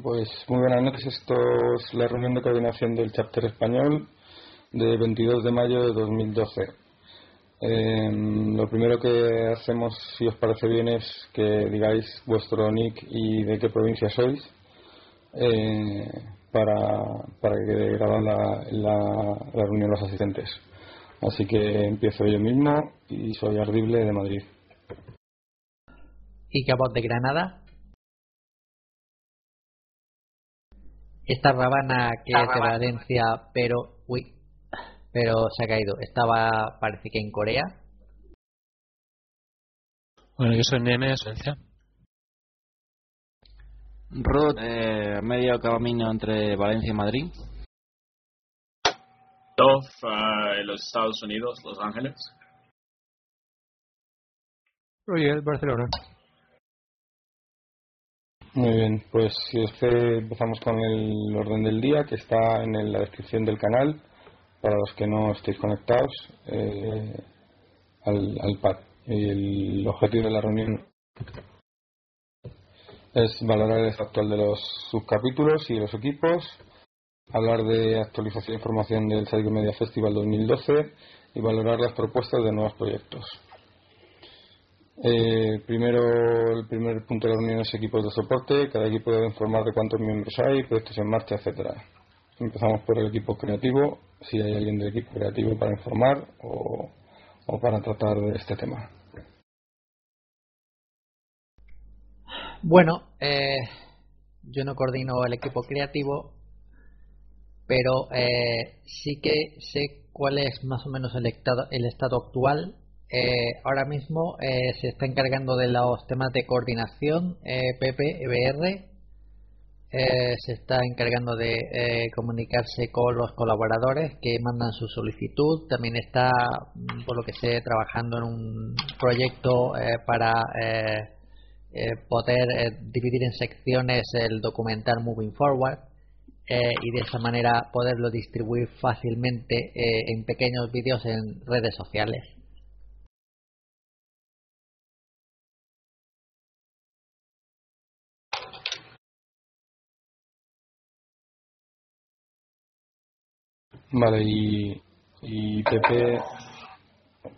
Pues muy buenas noches. Esto es la reunión de coordinación del chapter español de 22 de mayo de 2012. Eh, lo primero que hacemos, si os parece bien, es que digáis vuestro nick y de qué provincia sois eh, para, para que graban la, la, la reunión los asistentes. Así que empiezo yo mismo y soy Ardible de Madrid. ¿Y voz de Granada? Esta Rabana que es de Valencia, pero. Uy, pero se ha caído. Estaba, parece que en Corea. Bueno, yo soy Nene de Valencia. Ruth, eh, medio camino entre Valencia y Madrid. Dov, uh, en los Estados Unidos, Los Ángeles. Oye, Barcelona. Muy bien, pues si os empezamos con el orden del día que está en la descripción del canal para los que no estéis conectados eh, al, al pad. Y el objetivo de la reunión es valorar el estado actual de los subcapítulos y los equipos, hablar de actualización e información del Psycho Media Festival 2012 y valorar las propuestas de nuevos proyectos. Eh, primero, el primer punto de la reunión es equipos de soporte. Cada equipo debe informar de cuántos miembros hay, proyectos en marcha, etcétera. Empezamos por el equipo creativo, si hay alguien del equipo creativo para informar o, para tratar de este tema. Bueno, eh, yo no coordino el equipo creativo, pero eh, sí que sé cuál es más o menos el estado, el estado actual. Eh, ahora mismo eh, se está encargando de los temas de coordinación eh, PP, EBR. Eh, se está encargando de comunicarse con los colaboradores que mandan su solicitud. También está, mm, por lo que sé, trabajando en un proyecto para poder dividir en secciones el documental Moving Forward y de esa manera poderlo distribuir fácilmente en pequeños vídeos en redes sociales. Vale, y, y Pepe.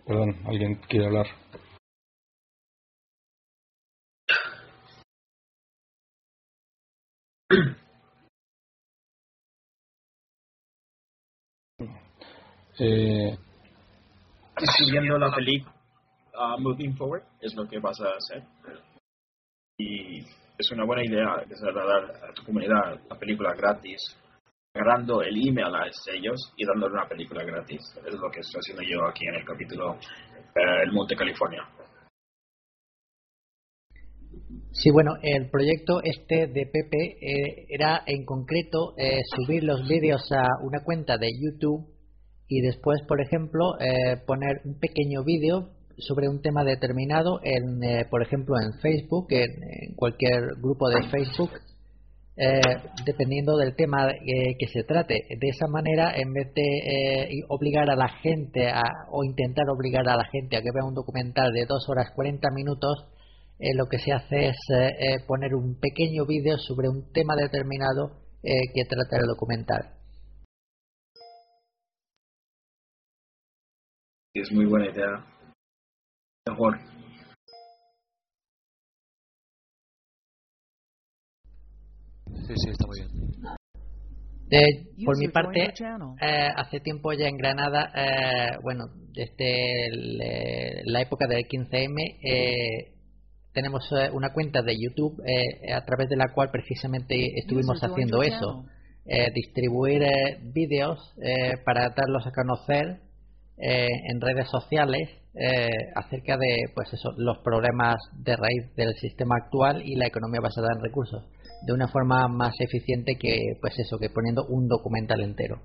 Perdón, alguien quiere hablar. Eh, Escribiendo la película uh, Moving Forward es lo que vas a hacer. Y es una buena idea empezar a dar a tu comunidad la película gratis, agarrando el email a ellos y dándole una película gratis. Es lo que estoy haciendo yo aquí en el capítulo eh, El Monte California. Sí, bueno, el proyecto este de Pepe eh, era en concreto eh, subir los vídeos a una cuenta de YouTube y después, por ejemplo, poner un pequeño vídeo sobre un tema determinado, en, por ejemplo, en Facebook, en cualquier grupo de Facebook, eh, dependiendo del tema eh, que se trate. De esa manera, en vez de eh, obligar a la gente a, o intentar obligar a la gente a que vea un documental de 2 horas 40 minutos, eh, lo que se hace es eh, poner un pequeño vídeo sobre un tema determinado que trata el documental. Es muy buena idea. Mejor. Sí, sí, está muy bien. Eh, por mi parte, eh, hace tiempo ya en Granada, eh, bueno, desde el, eh, la época del 15M, eh, tenemos eh, una cuenta de YouTube eh, a través de la cual precisamente estuvimos haciendo eso, eh, distribuir eh, vídeos eh, para darlos a conocer eh, en redes sociales eh, acerca de pues eso, los problemas de raíz del sistema actual y la economía basada en recursos de una forma más eficiente que pues eso que poniendo un documental entero.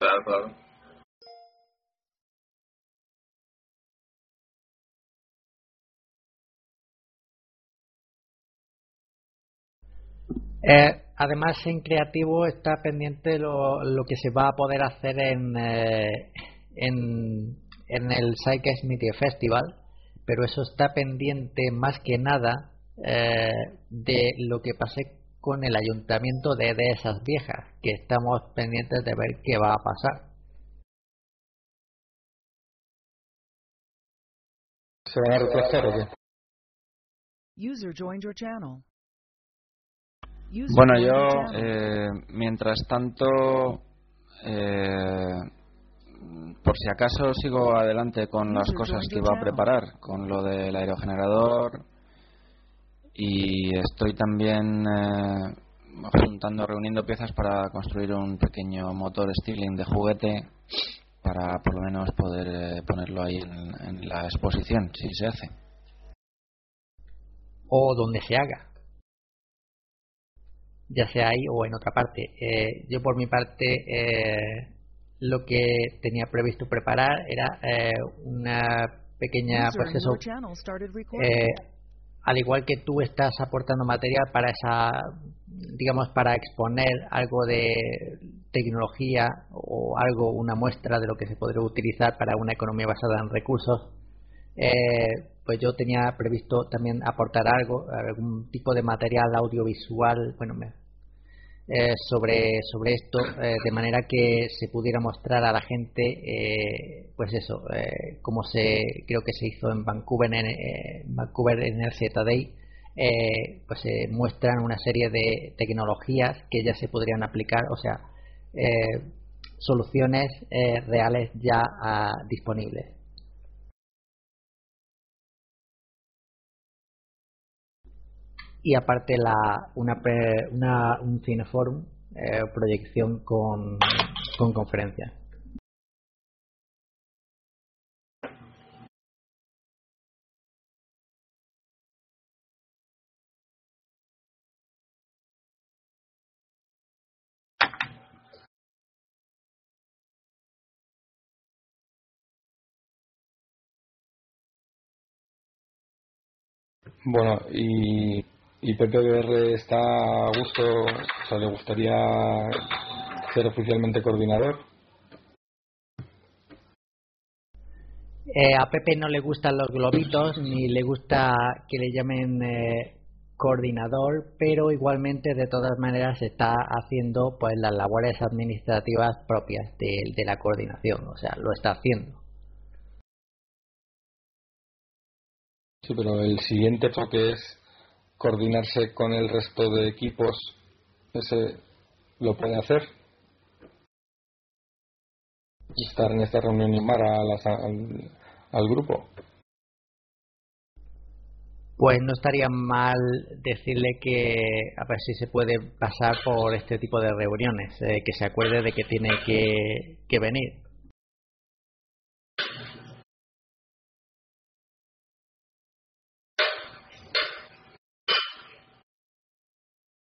Claro, claro. Eh, además, en creativo está pendiente lo, lo que se va a poder hacer en, eh, en, en el Psyche Media Festival, pero eso está pendiente más que nada eh, de lo que pase con el ayuntamiento de, de esas viejas, que estamos pendientes de ver qué va a pasar. ¿Se van a retrasar o qué? User joined your channel. User Bueno, yo, eh, mientras tanto, eh, por si acaso sigo adelante con las cosas que iba a preparar, con lo del aerogenerador y estoy también eh, juntando, reuniendo piezas para construir un pequeño motor Stirling de juguete para por lo menos poder eh, ponerlo ahí en, en la exposición, si se hace. o donde se haga, ya sea ahí o en otra parte. Eh, yo por mi parte eh, lo que tenía previsto preparar era eh, una pequeña, User pues in eso, your channel started recording. eh, al igual que tú estás aportando material para esa, digamos, para exponer algo de tecnología o algo, una muestra de lo que se podría utilizar para una economía basada en recursos, eh, pues yo tenía previsto también aportar algo, algún tipo de material audiovisual, bueno, me- eh, sobre, sobre esto, eh, de manera que se pudiera mostrar a la gente, eh, pues eso, eh, como se, creo que se hizo en Vancouver, en, eh, Vancouver en el Z-Day, pues se muestran una serie de tecnologías que ya se podrían aplicar, o sea, soluciones reales ya ah, disponibles. Y aparte la una, pre- una un cineforum eh, proyección con, con conferencias Bueno, y, y PPBR está a gusto, o sea, le gustaría ser oficialmente coordinador. Eh, a Pepe no le gustan los globitos ni le gusta que le llamen eh, coordinador pero igualmente de todas maneras está haciendo pues las labores administrativas propias de, de la coordinación o sea lo está haciendo Sí, pero el siguiente porque es coordinarse con el resto de equipos, ese lo puede hacer. Estar en esta reunión y llamar a las- al, al grupo. Pues no estaría mal decirle que a ver si se puede pasar por este tipo de reuniones, eh, que se acuerde de que tiene que, que venir.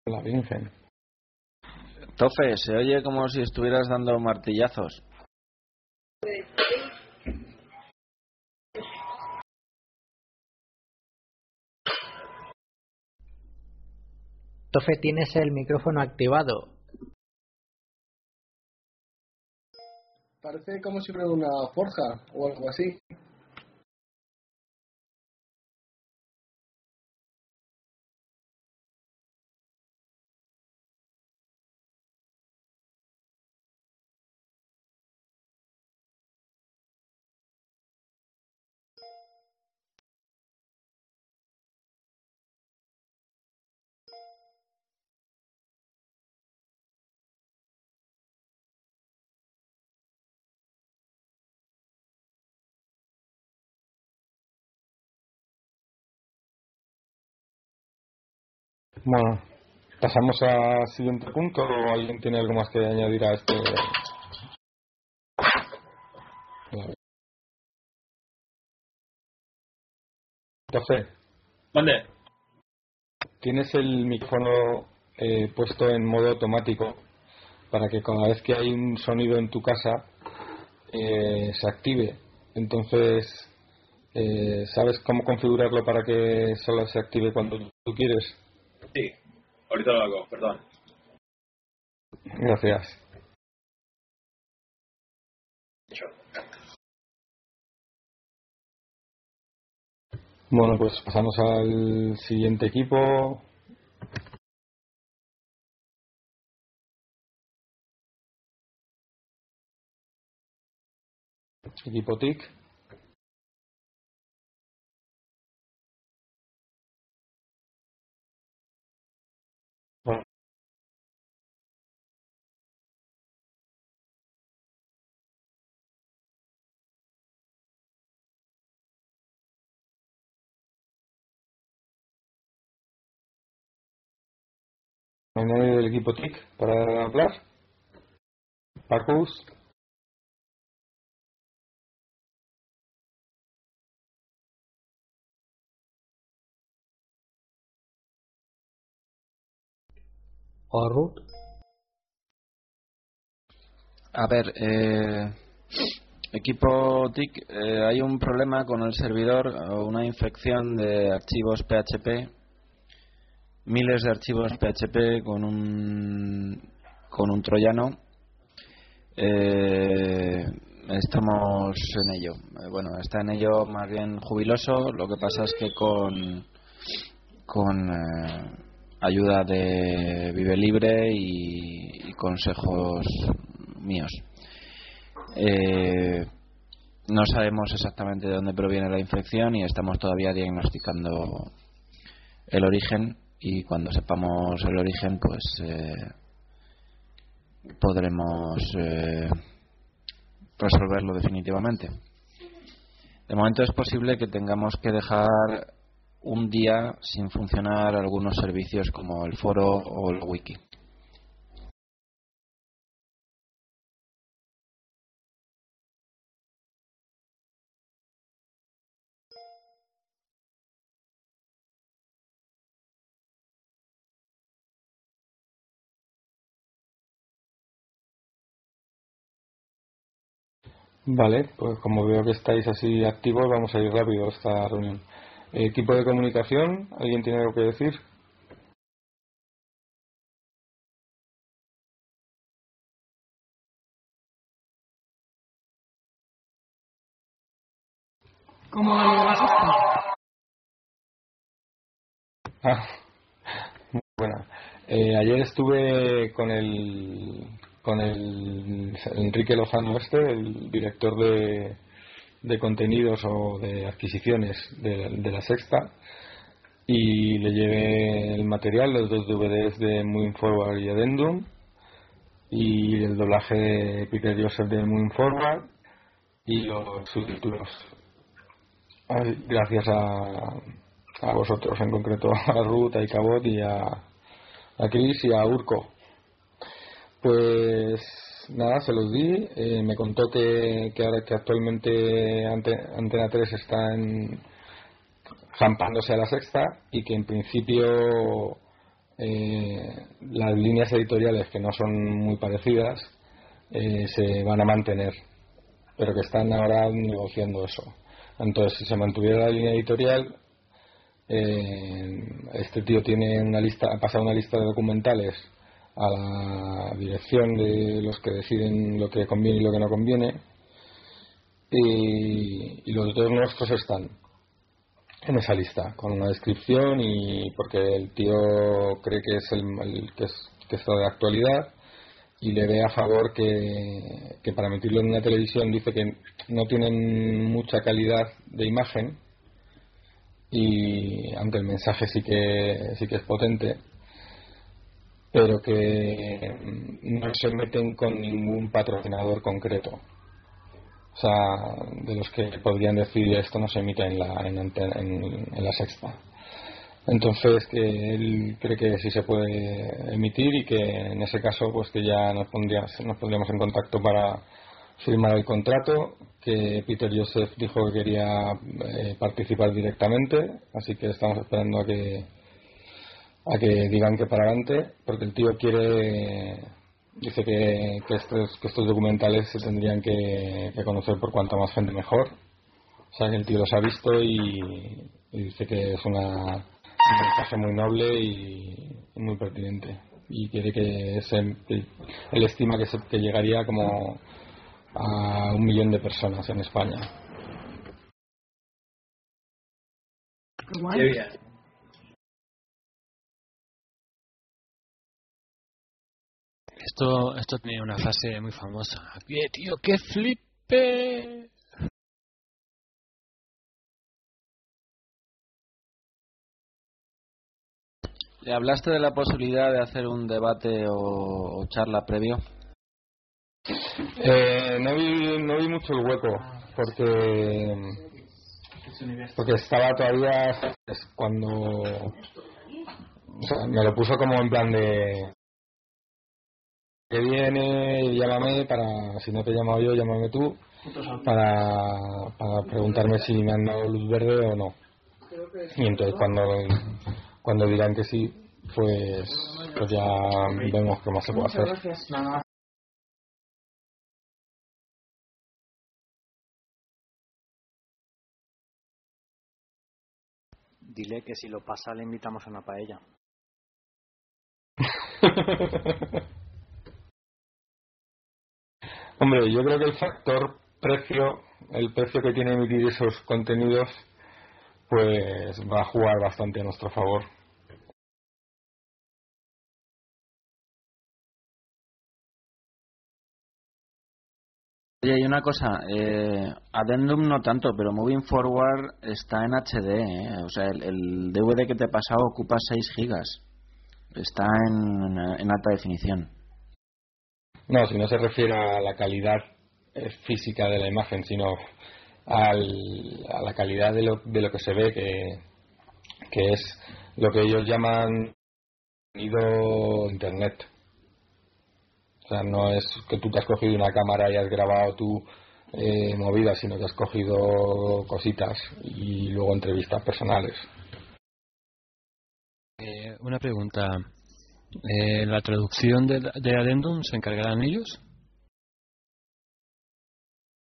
La Virgen. Tofe, se oye como si estuvieras dando martillazos. Tofe, tienes el micrófono activado. Parece como si fuera una forja o algo así. Bueno, pasamos al siguiente punto o alguien tiene algo más que añadir a este. Café, Mande. tienes el micrófono eh, puesto en modo automático para que cada vez que hay un sonido en tu casa eh, se active. Entonces, eh, ¿sabes cómo configurarlo para que solo se active cuando tú quieres? Sí, ahorita lo hago, perdón. Gracias. Bueno, pues pasamos al siguiente equipo. Equipo TIC. ¿No hay nadie del equipo TIC para hablar? Marcus. ¿O Ruth? A ver, eh, equipo TIC, eh, hay un problema con el servidor, o una infección de archivos PHP, miles de archivos PHP con un, con un troyano. Eh, estamos en ello. Eh, bueno, está en ello más bien jubiloso, lo que pasa es que con, con eh, ayuda de Vive Libre y, y consejos míos. Eh, no sabemos exactamente de dónde proviene la infección y estamos todavía diagnosticando el origen y cuando sepamos el origen pues eh, podremos eh, resolverlo definitivamente. De momento es posible que tengamos que dejar un día sin funcionar algunos servicios como el foro o el wiki. Vale, pues como veo que estáis así activos, vamos a ir rápido a esta reunión. Equipo de comunicación, ¿alguien tiene algo que decir? ¿Cómo va lo de la sexta? Ah, muy buena. Eh, ayer estuve con el con el Enrique Lozano este, el director de, de contenidos o de adquisiciones de, de la Sexta y le llevé el material, los dos DVDs de Moving Forward y Addendum y el doblaje de Peter Joseph de Moving Forward y los subtítulos. Ay, Gracias a, a vosotros, en concreto a Ruth, a Icabot y a, a Chris y a Urco. Pues nada, se los di. Eh, me contó que, que ahora que actualmente Ante- Antena 3 está en, zampándose a la sexta y que en principio eh, las líneas editoriales que no son muy parecidas eh, se van a mantener, pero que están ahora negociando eso. Entonces, si se mantuviera la línea editorial, eh, este tío tiene una lista, ha pasado una lista de documentales a la dirección de los que deciden lo que conviene y lo que no conviene. Y, y los dos nuestros están en esa lista con una descripción y porque el tío cree que es el, que, es, que está de actualidad y le ve a favor que, que para emitirlo en una televisión dice que no tienen mucha calidad de imagen y aunque el mensaje sí que sí que es potente pero que no se meten con ningún patrocinador concreto. O sea de los que podrían decir esto no se emite en la en, en- en la sexta entonces que él cree que sí se puede emitir y que en ese caso pues que ya nos pondríamos, nos pondríamos en contacto para firmar el contrato que Peter Joseph dijo que quería eh, participar directamente así que estamos esperando a que a que digan que para adelante porque el tío quiere dice que, que estos que estos documentales se tendrían que, conocer por cuanta más gente mejor o sea que el tío los ha visto y, y dice que es una, un mensaje muy noble y, muy pertinente y quiere que, se, él estima que, se, que llegaría como a un millón de personas en España. Qué bien. Esto, esto tenía una frase muy famosa. ¡Qué tío, qué flipe! ¿Le hablaste de la posibilidad de hacer un debate o, o charla previo? Eh, no, vi, no vi mucho el hueco porque porque estaba todavía es cuando o sea, me lo puso como en plan de que viene llámame para si no te he llamado yo llámame tú para, para preguntarme si me han dado luz verde o no. Y entonces cuando cuando digan que sí pues pues ya vemos qué más se puede hacer. Dile que si lo pasa le invitamos a una paella. Hombre, yo creo que el factor precio, el precio que tiene emitir esos contenidos, pues va a jugar bastante a nuestro favor. Oye, hay una cosa, eh, Addendum no tanto, pero Moving Forward está en HD, ¿eh? o sea, el, el DVD que te he pasado ocupa 6 gigas, está en alta definición. No, si no se refiere a la calidad eh, física de la imagen, sino al, a la calidad de lo, de lo que se ve, que, es lo que ellos llaman sonido internet. O sea, no es que tú te has cogido una cámara y has grabado tu eh, movida, sino que has cogido cositas y luego entrevistas personales. Eh, una pregunta. Eh, ¿La traducción de, de Addendum se encargarán ellos?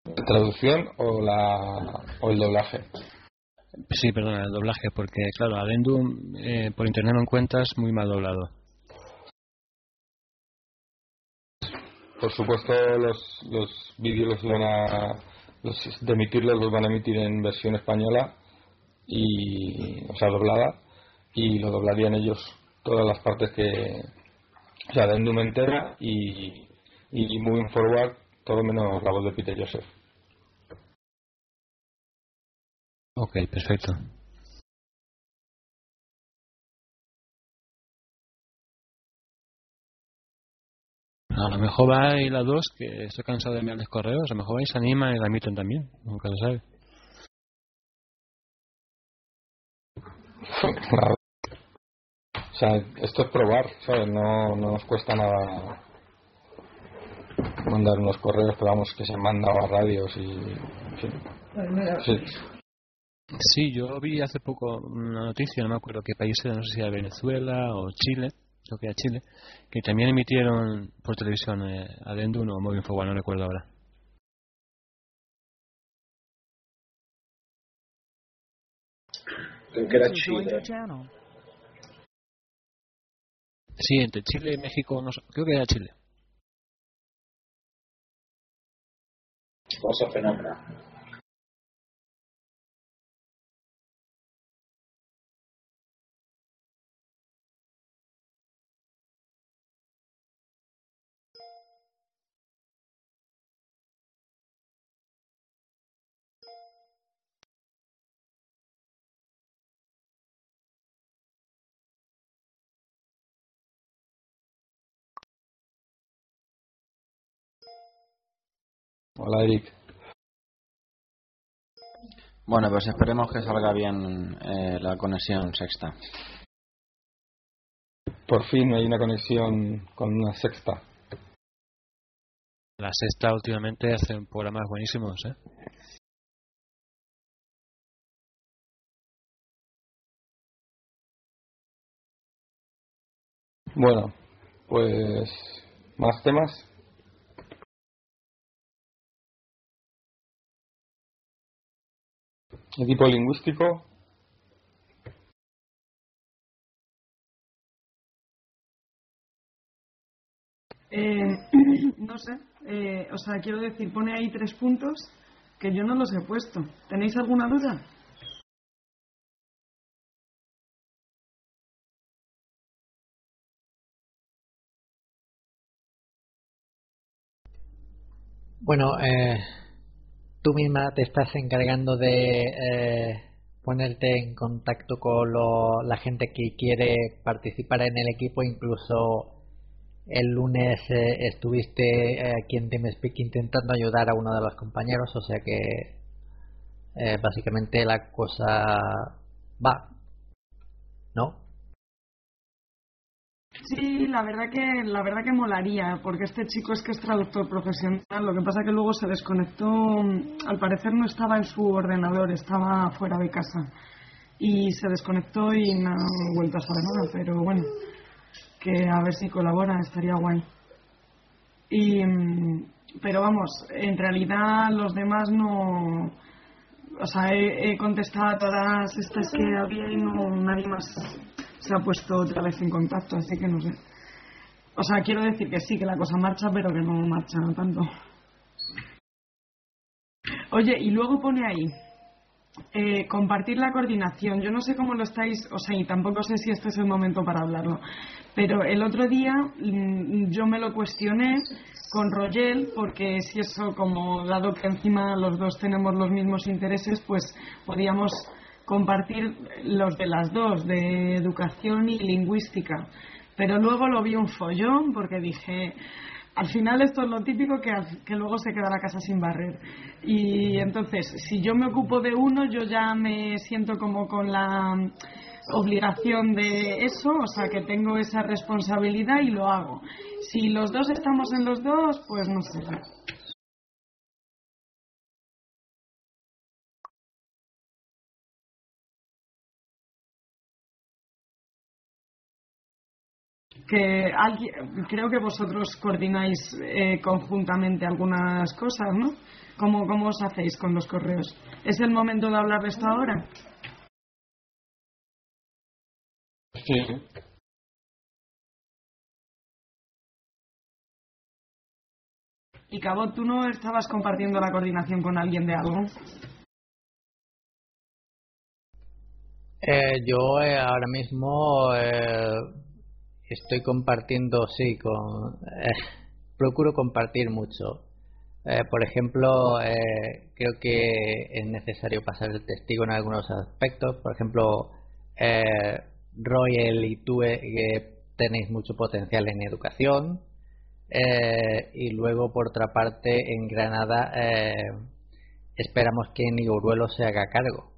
¿La traducción o, la, o el doblaje? Sí, perdona, el doblaje, porque claro, Addendum eh, por internet lo encuentras muy mal doblado. Por supuesto, los, los vídeos los van a. Los de emitirlos los van a emitir en versión española, y o sea, doblada, y lo doblarían ellos todas las partes que. O sea, de y, y Moving Forward, todo menos la voz de Peter Joseph. Ok, perfecto. A lo mejor va y la 2, que estoy cansado de enviarles correos, a lo mejor va y se anima y la emiten también, nunca se sabe. Claro. O sea, esto es probar, ¿sabes? No, no nos cuesta nada mandar unos correos, pero vamos, que se han mandado a radios y. en fin. Sí. Sí, yo vi hace poco una noticia, no me acuerdo qué país era, no sé si era Venezuela o Chile, creo que era Chile, que también emitieron por televisión eh, Addendum o Moving Forward, no recuerdo ahora. Creo que era Chile. Sí, entre Chile y México, no sé, creo que era Chile. Cosa fenómeno. Hola, Eric. Bueno, pues esperemos que salga bien eh, la conexión sexta. Por fin hay una conexión con una sexta. La sexta últimamente hacen programas buenísimos, ¿eh? Bueno, pues. ¿Más temas? equipo lingüístico Eh, no sé, eh, o sea, quiero decir, pone ahí tres puntos que yo no los he puesto. ¿Tenéis alguna duda? Bueno, eh, tú misma te estás encargando de eh, ponerte en contacto con lo- la gente que quiere participar en el equipo. Incluso el lunes eh, estuviste eh, aquí en TeamSpeak intentando ayudar a uno de los compañeros, o sea que eh, básicamente la cosa va, ¿no? Sí, la verdad que la verdad que molaría, porque este chico es que es traductor profesional. Lo que pasa que luego se desconectó, al parecer no estaba en su ordenador, estaba fuera de casa y se desconectó y no he vuelto a saber nada. Pero bueno, que a ver si colabora, estaría guay. Y, pero vamos, en realidad los demás no, o sea, he, he contestado a todas estas que había y no nadie más se ha puesto otra vez en contacto, así que no sé. O sea, quiero decir que sí, que la cosa marcha, pero que no marcha tanto. Oye, y luego pone ahí, eh, compartir la coordinación. Yo no sé cómo lo estáis, o sea, y tampoco sé si este es el momento para hablarlo, pero el otro día mm, yo me lo cuestioné con Rogel, porque si eso, como dado que encima los dos tenemos los mismos intereses, pues podíamos compartir los de las dos, de educación y lingüística. Pero luego lo vi un follón porque dije, al final esto es lo típico que, que luego se queda la casa sin barrer. Y entonces, si yo me ocupo de uno, yo ya me siento como con la obligación de eso, o sea, que tengo esa responsabilidad y lo hago. Si los dos estamos en los dos, pues no sé. Que alguien, creo que vosotros coordináis eh, conjuntamente algunas cosas, ¿no? ¿Cómo, ¿Cómo os hacéis con los correos? ¿Es el momento de hablar de esto ahora? Sí. Y Cabot, ¿tú no estabas compartiendo la coordinación con alguien de algo? Eh, yo eh, ahora mismo eh, estoy compartiendo, sí, con, eh, procuro compartir mucho. Eh, por ejemplo, eh, creo que es necesario pasar el testigo en algunos aspectos. Por ejemplo, Royal y tú que tenéis mucho potencial en educación. Y luego, por otra parte, en Granada esperamos que Niguruelo se haga cargo.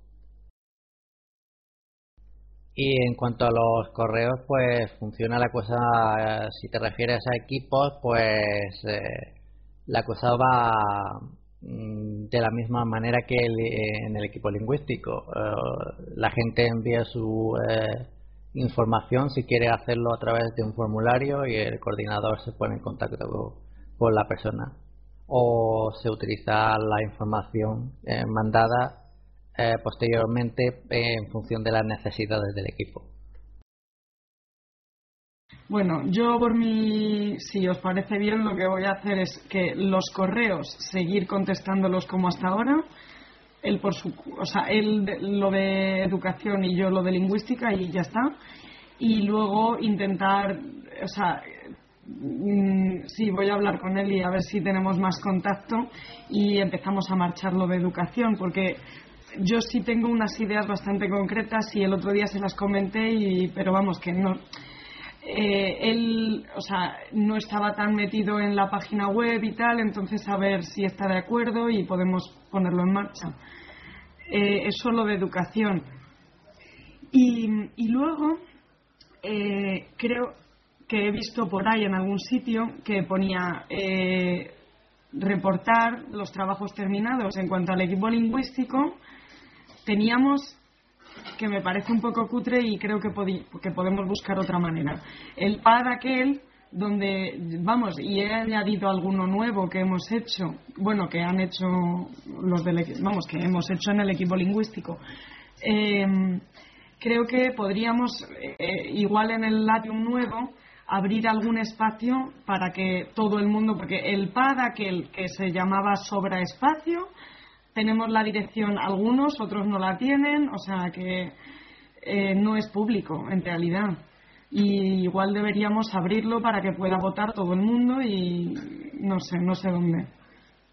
Y en cuanto a los correos, pues funciona la cosa, eh, si te refieres a equipos, pues eh, la cosa va mm, de la misma manera que eh, en el equipo lingüístico. La gente envía su eh, información si quiere hacerlo a través de un formulario y el coordinador se pone en contacto con, con la persona. O se utiliza la información mandada eh, posteriormente eh, en función de las necesidades del equipo. Bueno, yo por mi, si os parece bien, lo que voy a hacer es que los correos, seguir contestándolos como hasta ahora, él por su, o sea, él lo de educación y yo lo de lingüística y ya está. Y luego intentar, o sea, mm, sí, voy a hablar con él y a ver si tenemos más contacto y empezamos a marchar lo de educación, porque yo sí tengo unas ideas bastante concretas y el otro día se las comenté, y, pero vamos, que no, eh, él, o sea, no estaba tan metido en la página web y tal, entonces a ver si está de acuerdo y podemos ponerlo en marcha. Eh, eso lo de educación. Y, y luego, eh, creo que he visto por ahí en algún sitio que ponía eh, reportar los trabajos terminados. En cuanto al equipo lingüístico, teníamos que me parece un poco cutre y creo que, que podemos buscar otra manera. El pad aquel donde, vamos, y he añadido alguno nuevo que hemos hecho, bueno, que han hecho los del, vamos, que hemos hecho en el equipo lingüístico. Eh, creo que podríamos, eh, igual en el Latium nuevo, abrir algún espacio para que todo el mundo, porque el pad aquel que se llamaba Sobra Espacio, tenemos la dirección algunos, otros no la tienen, o sea que eh, no es público en realidad. Y igual deberíamos abrirlo para que pueda votar todo el mundo y no sé, no sé dónde.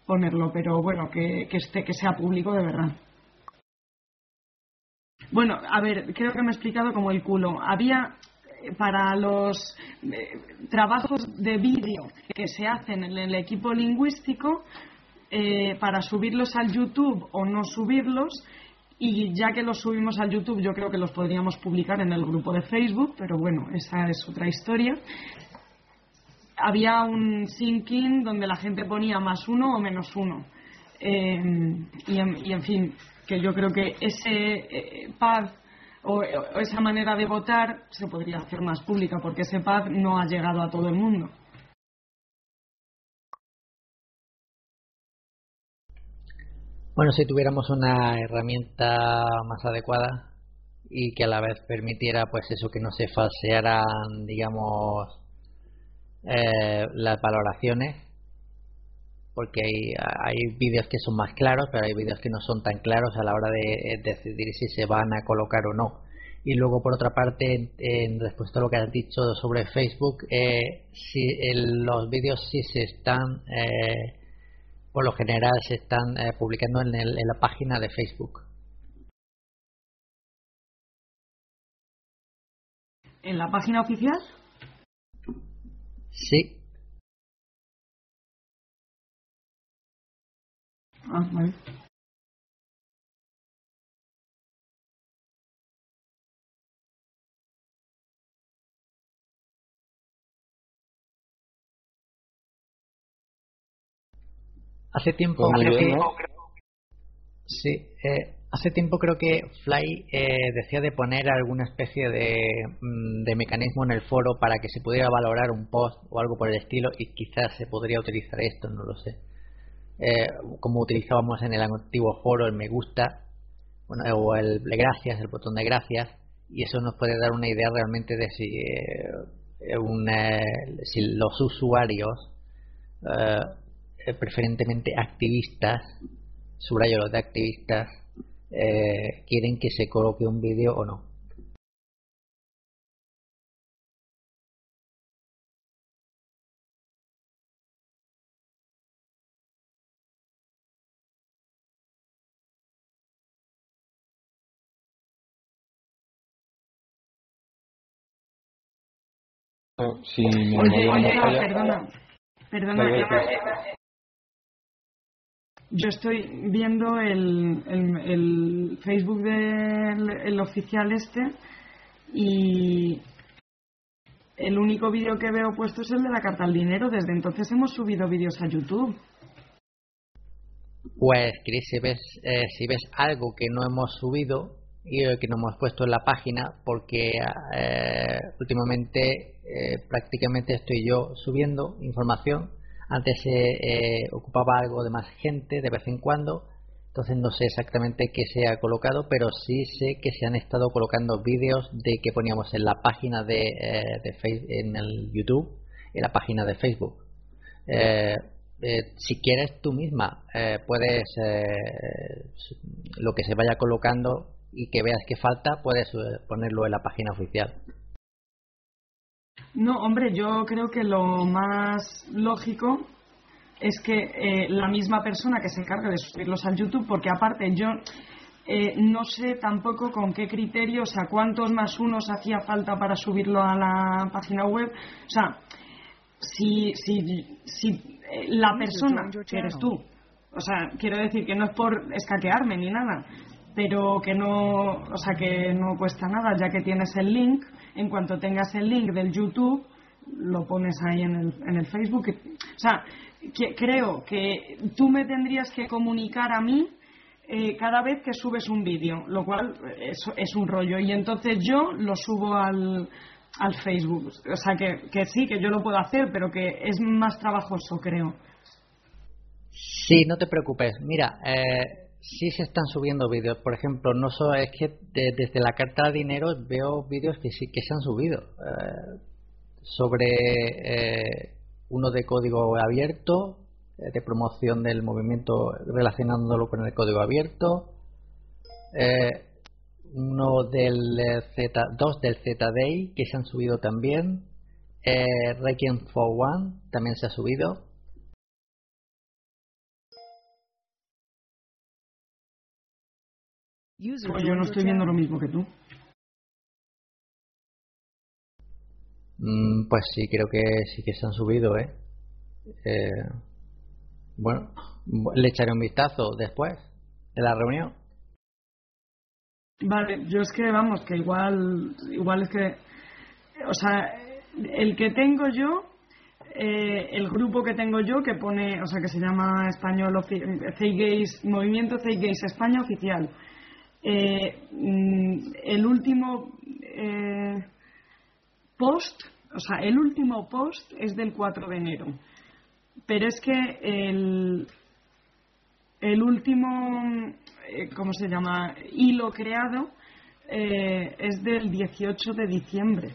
ponerlo, pero bueno, que, que, esté, que sea público de verdad. Bueno, a ver, creo que me he explicado como el culo. Había eh, para los eh, trabajos de vídeo que se hacen en el equipo lingüístico, eh, para subirlos al YouTube o no subirlos, y ya que los subimos al YouTube, yo creo que los podríamos publicar en el grupo de Facebook, pero bueno, esa es otra historia. Había un sinking donde la gente ponía más uno o menos uno. y, en, fin, que yo creo que ese pad o, esa manera de votar se podría hacer más pública porque ese pad no ha llegado a todo el mundo. Bueno, si tuviéramos una herramienta más adecuada y que a la vez permitiera, pues eso, que no se falsearan, digamos, eh, las valoraciones, porque hay, hay vídeos que son más claros, pero hay vídeos que no son tan claros a la hora de decidir si se van a colocar o no. Y luego, por otra parte, en, respuesta a lo que has dicho sobre Facebook, eh, si los vídeos sí se están, eh, por lo general, se están eh, publicando en, en la página de Facebook. ¿En la página oficial? Sí, Ah, hace tiempo, sí, eh, hace tiempo creo que Fly eh, decía de poner alguna especie de, mm, de mecanismo en el foro para que se pudiera valorar un post o algo por el estilo y quizás se podría utilizar esto, no lo sé. Eh, como utilizábamos en el antiguo foro el me gusta o el gracias, el botón de gracias, y eso nos puede dar una idea realmente de si, eh, si los usuarios, eh, preferentemente activistas, subrayo los de activistas, quieren que se coloque un vídeo o no. si perdona, perdona. Yo estoy viendo el, el, Facebook del oficial este y el único vídeo que veo puesto es el de la carta al dinero. Desde entonces hemos subido vídeos a YouTube. Pues, Chris, si ves, eh, si ves algo que no hemos subido, y que nos hemos puesto en la página porque eh, últimamente eh, prácticamente estoy yo subiendo información antes se eh, ocupaba algo de más gente de vez en cuando entonces no sé exactamente qué se ha colocado pero sí sé que se han estado colocando vídeos de que poníamos en la página de, de Facebook, en el YouTube en la página de Facebook si quieres tú misma puedes lo que se vaya colocando y que veas que falta, puedes eh, ponerlo en la página oficial. No, hombre, yo creo que lo más lógico es que eh, la misma persona que se encargue de subirlos al YouTube, porque aparte yo eh, no sé tampoco con qué criterio, o sea, cuántos más unos hacía falta para subirlo a la página web. O sea, si, si, si la persona que eres tú, o sea, quiero decir que no es por escaquearme ni nada, pero que no, o sea, que no cuesta nada, ya que tienes el link. En cuanto tengas el link del YouTube, lo pones ahí en el, en el Facebook. O sea, que, creo que tú me tendrías que comunicar a mí eh, cada vez que subes un vídeo, lo cual es, es, un rollo. Y entonces yo lo subo al, al Facebook. O sea, que, que sí, que yo lo puedo hacer, pero que es más trabajoso, creo. Sí, no te preocupes. Mira, eh, sí se están subiendo vídeos. Por ejemplo, no solo es que desde la carta de dinero veo vídeos que sí que se han subido eh, sobre eh, uno de código abierto, eh, de promoción del movimiento relacionándolo con el código abierto, uno del Z, dos del ZDI que se han subido también, Requiem for One también se ha subido Pues yo no estoy viendo lo mismo que tú. Mm, pues sí, creo que sí que se han subido, ¿eh? Eh, bueno, le echaré un vistazo después de la reunión. Vale, yo es que vamos, que igual, igual es que, o sea, el que tengo yo, eh, el grupo que tengo yo que pone, o sea, que se llama español Movimiento Cey Gays España oficial. Eh, mm, el último eh, post, o sea, el último post es del 4 de enero. Pero es que el, el último, eh, ¿cómo se llama? Hilo creado eh, es del 18 de diciembre.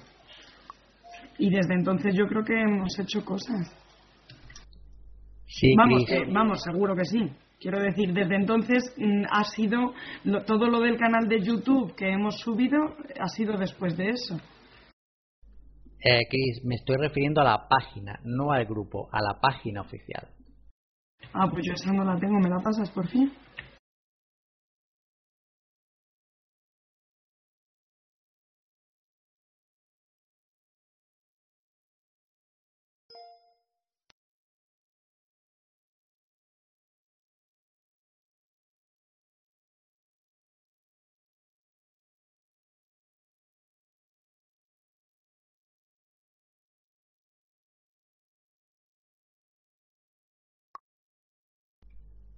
Y desde entonces yo creo que hemos hecho cosas. Sí, vamos, vamos, seguro que sí. Quiero decir, desde entonces mm, ha sido lo- todo lo del canal de YouTube que hemos subido ha sido después de eso. Eh, Chris, me estoy refiriendo a la página, no al grupo, a la página oficial. Ah, pues yo esa no la tengo, ¿me la pasas por fin?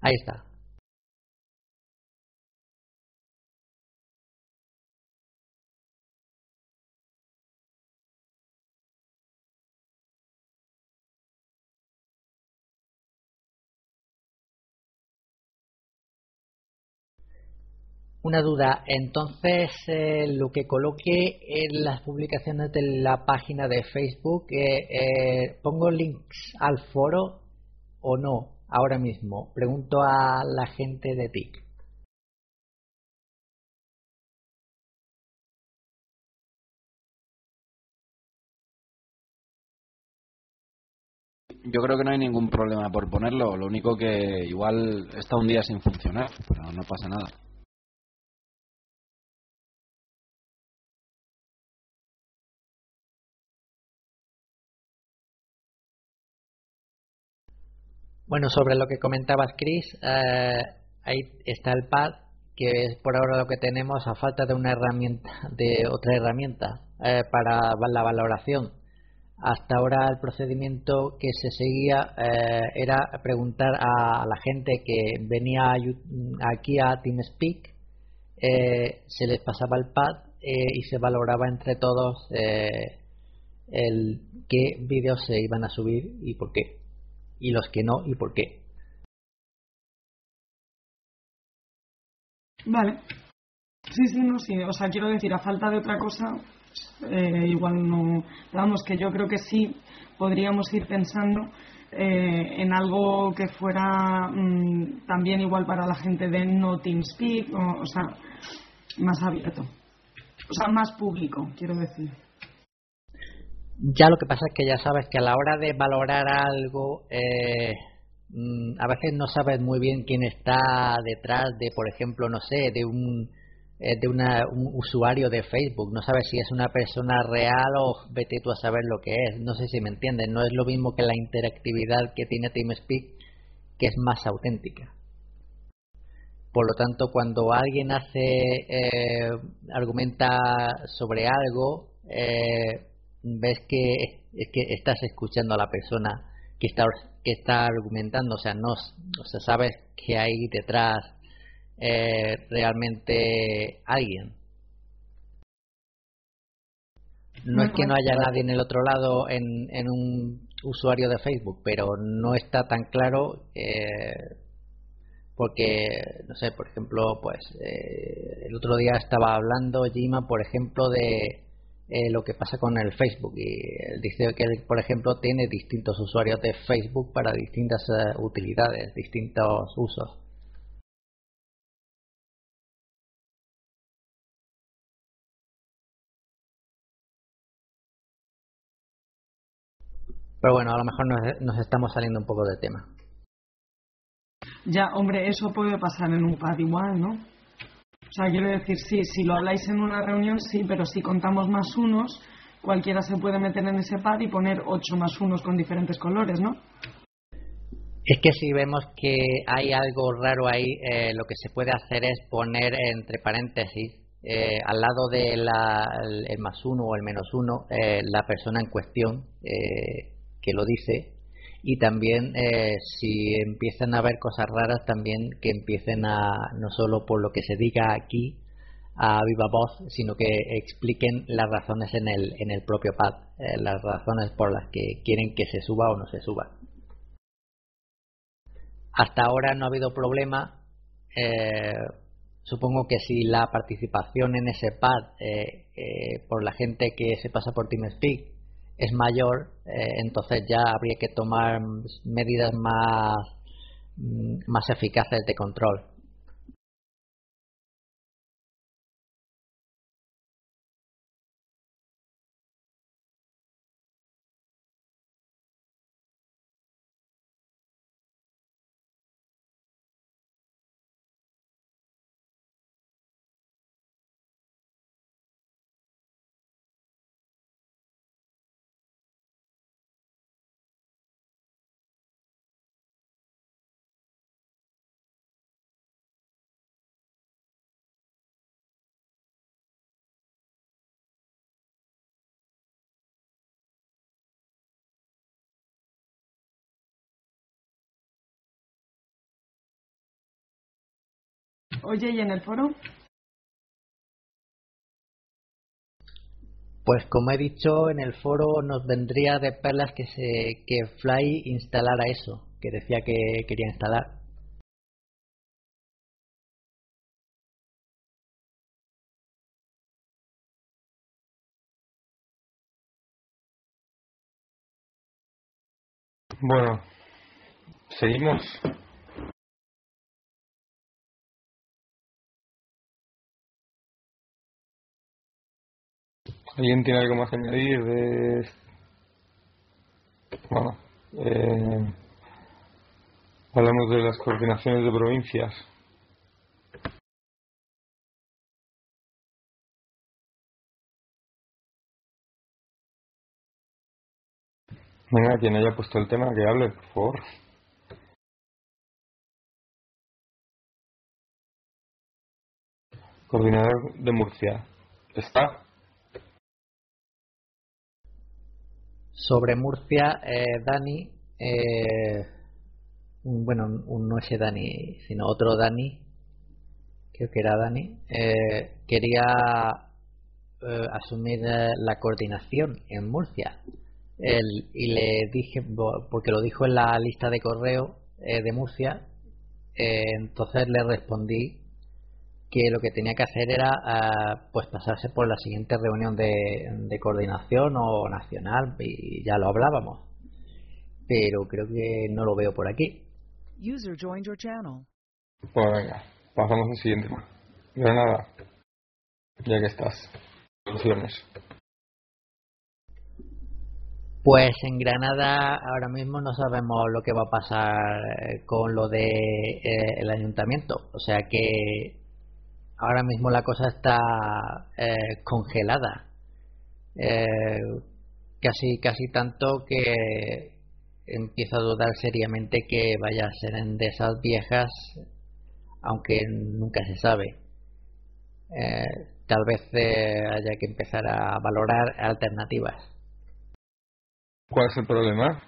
Ahí está. Una duda, entonces eh, lo que coloque en las publicaciones de la página de Facebook, eh, eh, ¿pongo links al foro o no ahora mismo? Pregunto a la gente de TIC. Yo creo que no hay ningún problema por ponerlo. Lo único que igual está un día sin funcionar, pero no pasa nada. Bueno, sobre lo que comentabas, Chris, eh, ahí está el pad, que es por ahora lo que tenemos a falta de una herramienta, de otra herramienta eh, para la valoración. Hasta ahora el procedimiento que se seguía eh, era preguntar a la gente que venía aquí a TeamSpeak, eh, se les pasaba el pad eh, y se valoraba entre todos eh, el qué vídeos se iban a subir y por qué y los que no y por qué. Vale. Sí, sí, no, sí. O sea, quiero decir, a falta de otra cosa, eh, igual no. Vamos, que yo creo que sí podríamos ir pensando eh, en algo que fuera mm, también igual para la gente de no TeamSpeak, o, o sea, más abierto. O sea, más público, quiero decir. Ya lo que pasa es que ya sabes que a la hora de valorar algo, eh, mm, a veces no sabes muy bien quién está detrás de, por ejemplo, no sé, de un eh, de una, un usuario de Facebook. No sabes si es una persona real o vete tú a saber lo que es. No sé si me entienden. No es lo mismo que la interactividad que tiene TeamSpeak, que es más auténtica. Por lo tanto, cuando alguien hace eh, argumenta sobre algo, eh, ves que es que estás escuchando a la persona que está que está argumentando, o sea, no, o sea, sabes que hay detrás eh, realmente alguien. No es que no haya nadie en el otro lado en, un usuario de Facebook, pero no está tan claro eh, porque, no sé, por ejemplo, pues eh, el otro día estaba hablando Jima, por ejemplo, de eh, lo que pasa con el Facebook y él dice que por ejemplo, tiene distintos usuarios de Facebook para distintas eh, utilidades, distintos usos. Pero bueno, a lo mejor nos, nos estamos saliendo un poco del tema. Ya, hombre, eso puede pasar en un pad igual, ¿no? O sea, quiero decir, sí, si lo habláis en una reunión, sí, pero si contamos más unos, cualquiera se puede meter en ese pad y poner ocho más unos con diferentes colores, ¿no? Es que si vemos que hay algo raro ahí, eh, lo que se puede hacer es poner entre paréntesis, eh, al lado del el más uno o el menos uno, eh, la persona en cuestión que lo dice. Y también, si empiezan a haber cosas raras, también que empiecen a, no solo por lo que se diga aquí, a viva voz, sino que expliquen las razones en el, en el propio pad, las razones por las que quieren que se suba o no se suba. Hasta ahora no ha habido problema. Eh, supongo que si la participación en ese pad eh, eh, por la gente que se pasa por TeamSpeak es mayor, entonces ya habría que tomar medidas más, mm, más eficaces de control. Oye, ¿y en el foro? Pues como he dicho, en el foro nos vendría de perlas que se que Fly instalara eso, que decía que quería instalar. Bueno, seguimos. ¿Alguien tiene algo más que añadir de... Bueno, eh, hablamos de las coordinaciones de provincias. Venga, quien haya puesto el tema, que hable, por favor. Coordinador de Murcia. ¿Está? Sobre Murcia, eh, Dani, eh, bueno, no ese Dani, sino otro Dani, creo que era Dani, eh, quería asumir la coordinación en Murcia. y le dije, porque lo dijo en la lista de correo de Murcia, entonces le respondí que lo que tenía que hacer era ah, pues pasarse por la siguiente reunión de, coordinación o nacional y ya lo hablábamos. Pero creo que no lo veo por aquí. User joined your channel. pues venga pasamos al siguiente. Granada ya que estás. Soluciones pues en Granada ahora mismo no sabemos lo que va a pasar eh, con lo de eh, el ayuntamiento. O sea que ahora mismo la cosa está eh, congelada. Eh, casi, casi tanto que empiezo a dudar seriamente que vaya a ser en de esas viejas, aunque nunca se sabe. Eh, tal vez haya que empezar a valorar alternativas. ¿Cuál es el problema?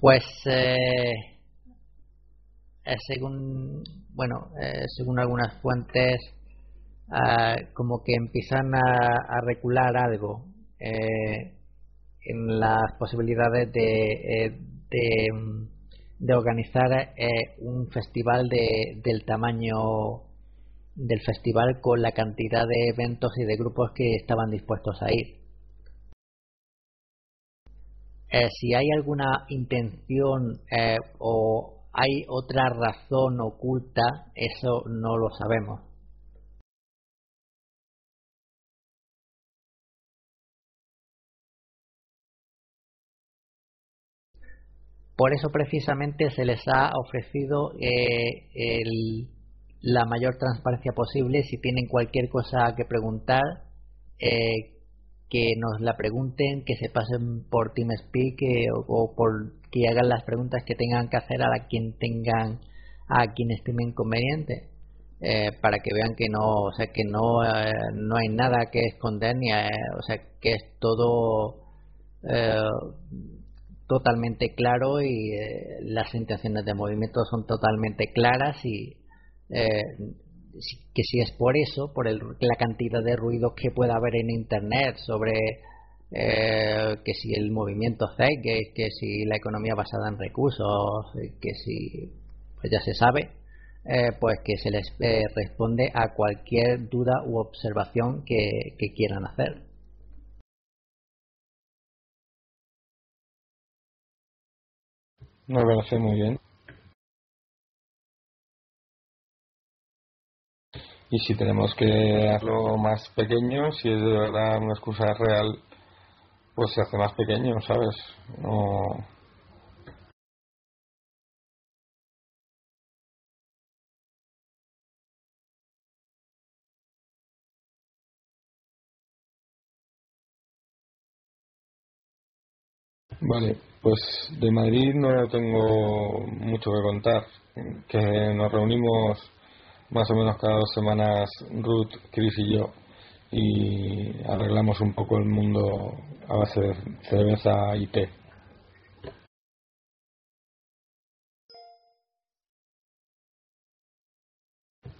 Pues eh, según bueno eh, según algunas fuentes eh, como que empiezan a, recular algo en las posibilidades de, de, organizar un festival de, del tamaño del festival con la cantidad de eventos y de grupos que estaban dispuestos a ir. si hay alguna intención o hay otra razón oculta, eso no lo sabemos. por eso precisamente se les ha ofrecido eh, la mayor transparencia posible. Si tienen cualquier cosa que preguntar, eh, que nos la pregunten, que se pasen por TeamSpeak eh, o, por que hagan las preguntas que tengan que hacer a quien tengan a quien estimen conveniente. para que vean que no o sea que no no hay nada que esconder ni o sea que es todo totalmente claro y eh, las intenciones de movimiento son totalmente claras y eh, que si es por eso, por el, la cantidad de ruidos que pueda haber en Internet sobre eh, que si el movimiento fake, que, si la economía basada en recursos, que si pues ya se sabe, pues que se les responde a cualquier duda u observación que quieran hacer. Me parece muy bien. Y si tenemos que hacerlo más pequeño, si es de verdad una excusa real, pues se hace más pequeño, ¿sabes? No. Vale, pues de Madrid no tengo mucho que contar. Que nos reunimos más o menos cada dos semanas Ruth, Chris y yo y arreglamos un poco el mundo a base de cerveza y té.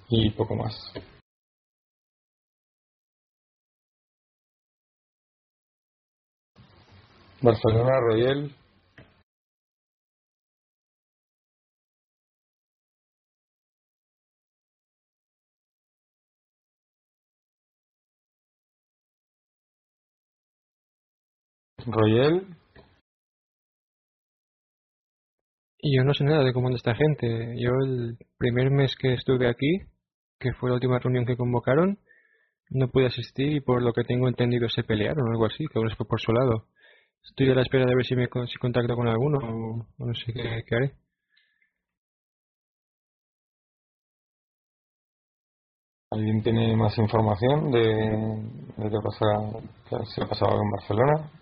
Y poco más. Barcelona Royal Royal Y yo no sé nada de cómo anda esta gente. Yo el primer mes que estuve aquí, que fue la última reunión que convocaron, no pude asistir y por lo que tengo entendido se pelearon o algo así, que uno fue por su lado. Estoy a la espera de ver si me si contacto con alguno o, no sé qué, qué, haré. ¿Alguien tiene más información de, de qué pasa, qué ha pasado en Barcelona?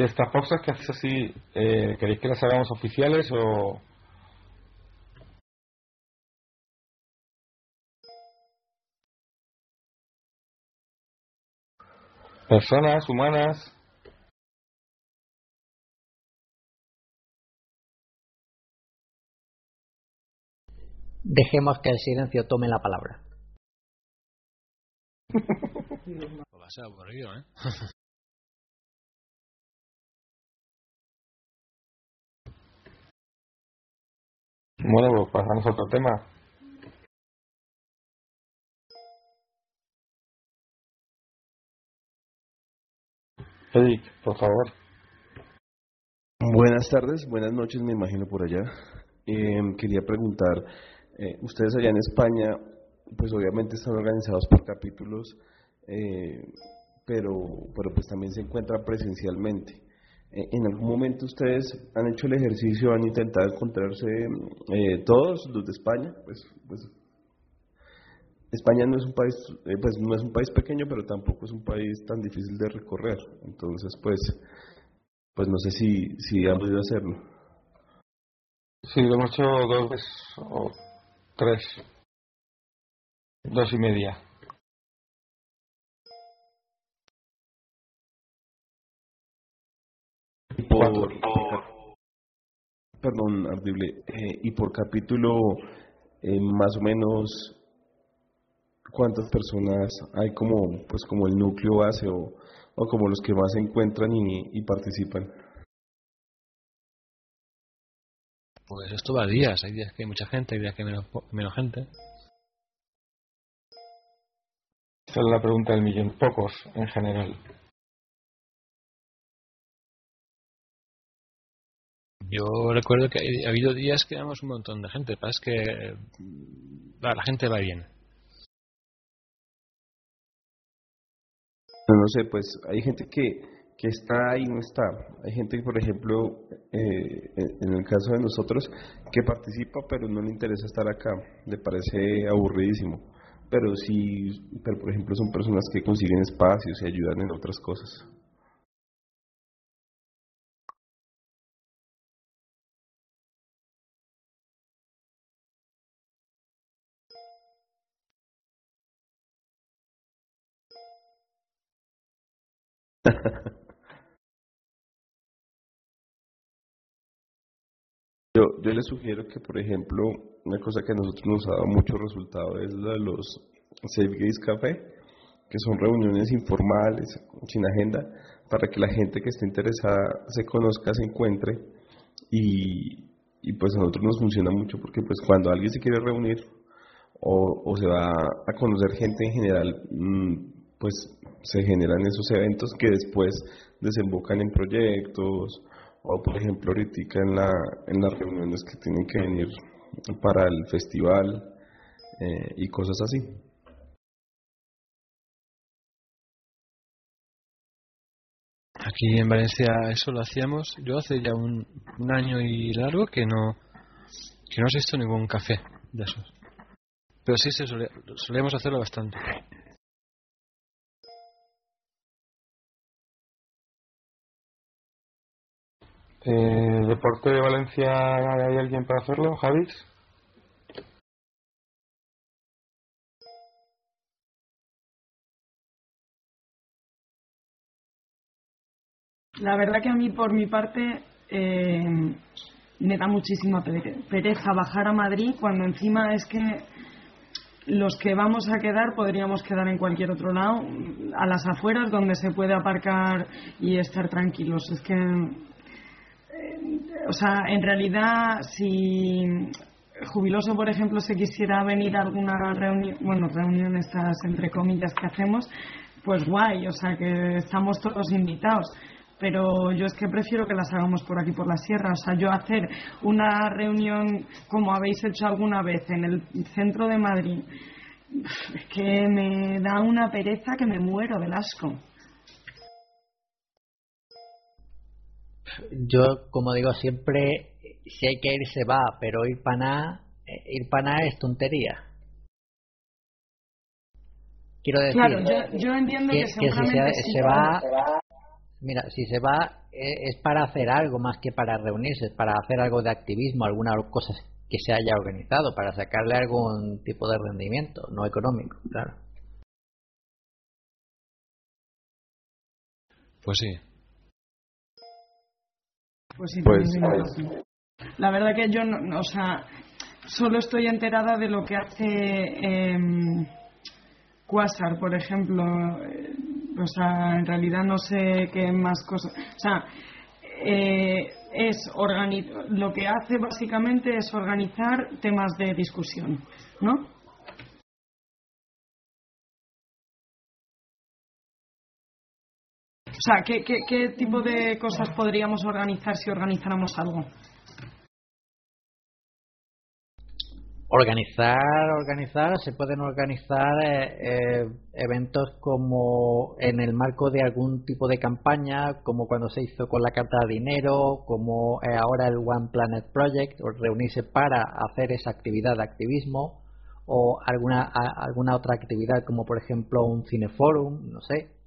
estas pausas que haces así, eh, ¿queréis que las hagamos oficiales o...? Personas, humanas... Dejemos que el silencio tome la palabra. Va a ser aburrido, ¿eh? Bueno, pasamos a otro tema. Eric, por favor. Buenas tardes, buenas noches, me imagino por allá. Eh, quería preguntar, eh, ustedes allá en España, pues obviamente están organizados por capítulos, eh, pero, pero pues también se encuentran presencialmente. Eh, ¿En algún momento ustedes han hecho el ejercicio, han intentado encontrarse eh, todos los de España? Pues, pues España no es un país, eh, pues no es un país pequeño, pero tampoco es un país tan difícil de recorrer. Entonces, pues, pues no sé si, si han podido hacerlo. Sí, lo hemos hecho dos veces o tres, dos y media. Perdón, Ardible, eh, y por capítulo, eh, más o menos, cuántas personas hay como, pues como el núcleo base o, o como los que más se encuentran y, y participan. Pues esto va a días, hay días que hay mucha gente, hay días que hay menos, menos gente. Esa es la pregunta del millón. Pocos en general. Yo recuerdo que ha habido días que éramos un montón de gente, pero es que la gente va bien. No, no sé, pues hay gente que, que está y no está. Hay gente que, por ejemplo, eh, en el caso de nosotros, que participa pero no le interesa estar acá, le parece aburridísimo. Pero sí, pero por ejemplo son personas que consiguen espacios y ayudan en otras cosas. Yo, yo les sugiero que, por ejemplo, una cosa que a nosotros nos ha dado mucho resultado es la de los Safe Gays Café, que son reuniones informales, sin agenda, para que la gente que esté interesada se conozca, se encuentre y, y pues a nosotros nos funciona mucho porque pues cuando alguien se quiere reunir o, o se va a conocer gente en general, mm, pues se generan esos eventos que después desembocan en proyectos o por ejemplo ahorita en, la, en las reuniones que tienen que venir para el festival eh, y cosas así. Aquí en Valencia eso lo hacíamos. Yo hace ya un, año y largo que no que no he visto ningún café de esos. Pero sí se solía- solíamos hacerlo bastante. Eh, ¿Deporte de Valencia hay alguien para hacerlo, Javis? La verdad que a mí, por mi parte, eh, me da muchísima pere- pereza bajar a Madrid cuando encima es que los que vamos a quedar podríamos quedar en cualquier otro lado, a las afueras donde se puede aparcar y estar tranquilos. Es que, o sea, en realidad, si Jubiloso, por ejemplo, se quisiera venir a alguna reunión, bueno, reunión estas entre comillas que hacemos, pues guay, o sea, que estamos todos invitados. Pero yo es que prefiero que las hagamos por aquí, por la sierra. O sea, yo hacer una reunión como habéis hecho alguna vez en el centro de Madrid, es que me da una pereza que me muero del asco. Yo, como digo siempre, si hay que ir se va, pero ir para nada, eh, ir para nada es tontería. Quiero decir Claro, yo, yo entiendo que, que, que si se va, mira, si se va eh, es para hacer algo más que para reunirse, es para hacer algo de activismo, alguna cosa que se haya organizado, para sacarle algún tipo de rendimiento, no económico, claro. Pues sí. Pues sí, Pues. La verdad que yo, no, no, o sea, solo estoy enterada de lo que hace eh, Quasar, por ejemplo. eh, o sea, en realidad no sé qué más cosas. O sea, eh, es organi lo que hace básicamente es organizar temas de discusión, ¿no? O sea, ¿qué, qué, qué tipo de cosas podríamos organizar si organizáramos algo? Organizar, organizar, se pueden organizar eh, eh, eventos como en el marco de algún tipo de campaña, como cuando se hizo con la carta de dinero, como eh, ahora el One Planet Project, o reunirse para hacer esa actividad de activismo, o alguna, a- alguna otra actividad como por ejemplo un cineforum, no sé,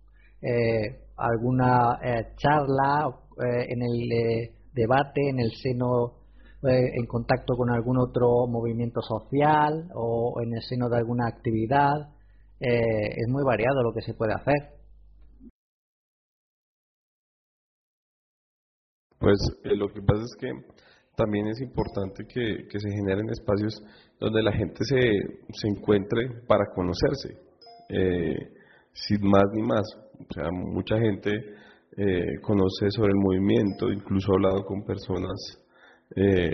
alguna eh, charla eh, en el eh, debate, en el seno, eh, en contacto con algún otro movimiento social o en el seno de alguna actividad. Eh, es muy variado lo que se puede hacer. Pues eh, lo que pasa es que también es importante que, que se generen espacios donde la gente se, se encuentre para conocerse, eh, sin más ni más. O sea, mucha gente eh, conoce sobre el movimiento, incluso ha hablado con personas eh,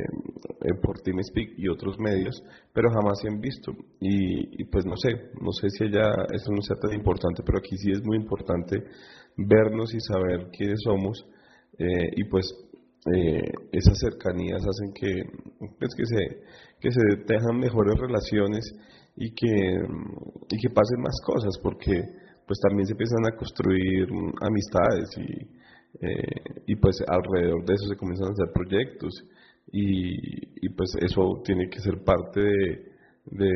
por TeamSpeak y otros medios, pero jamás se han visto. Y, pues no sé, no sé si allá esto no sea tan importante, pero aquí sí es muy importante vernos y saber quiénes somos eh, y pues eh, esas cercanías hacen que, pues, que, se, que se tengan mejores relaciones y que, y que pasen más cosas, porque pues también se empiezan a construir amistades y, eh, y pues alrededor de eso se comienzan a hacer proyectos y, y pues eso tiene que ser parte de,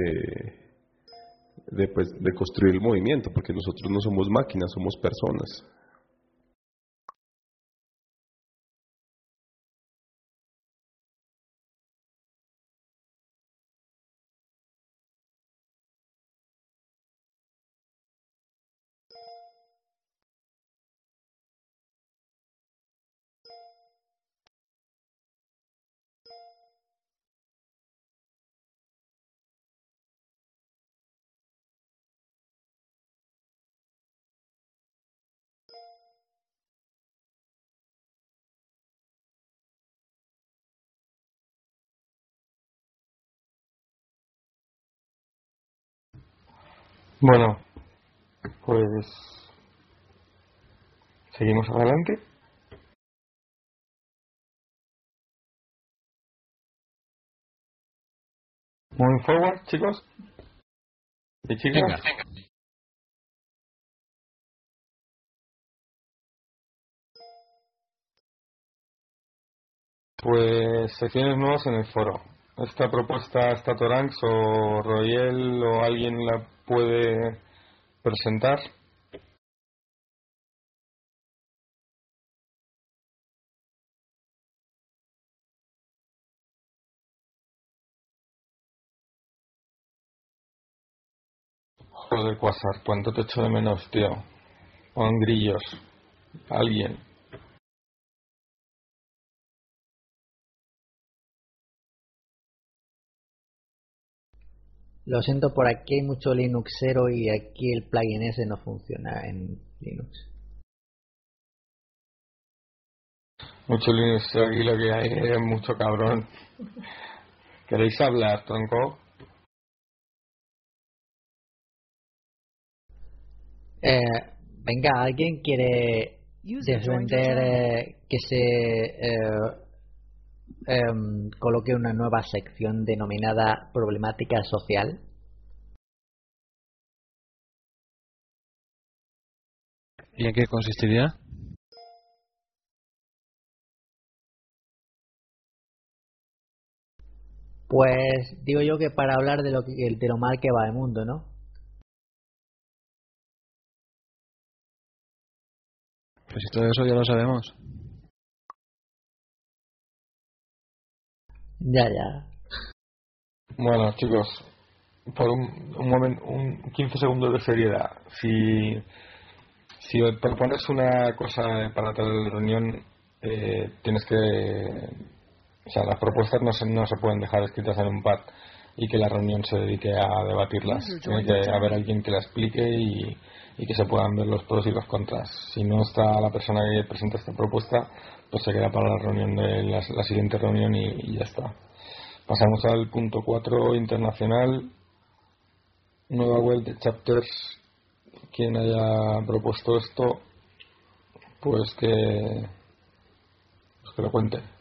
de, pues, de construir el movimiento, porque nosotros no somos máquinas, somos personas. Bueno, pues seguimos adelante. Moving forward, chicos. ¿Y chicas? Venga. Pues secciones nuevas en el foro. ¿Esta propuesta está Toranx o Royel o alguien la puede presentar? Joder, Quasar, cuánto te echo de menos, tío. Grillos. Alguien. Lo siento, por aquí hay mucho Linuxero y aquí el plugin ese no funciona en Linux. Mucho Linux aquí lo que hay es mucho cabrón. ¿Queréis hablar, tronco? Eh, venga, ¿alguien quiere defender eh, que se eh, em, coloque una nueva sección denominada problemática social? ¿Y en qué consistiría? Pues digo yo que para hablar de lo, que, de lo mal que va el mundo, ¿no? Pues si todo eso ya lo sabemos. Ya, ya. Bueno, chicos, por un, un momento, un 15 segundos de seriedad. Si, si propones una cosa para tal reunión, eh, tienes que. O sea, las propuestas no se, no se pueden dejar escritas en un pad y que la reunión se dedique a debatirlas. Tiene que haber alguien que la explique y, y que se puedan ver los pros y los contras. Si no está la persona que presenta esta propuesta, pues se queda para la reunión de la, siguiente reunión y, ya está. Pasamos al punto 4 internacional. Nueva web chapters. Quien haya propuesto esto, pues que, pues que lo cuente.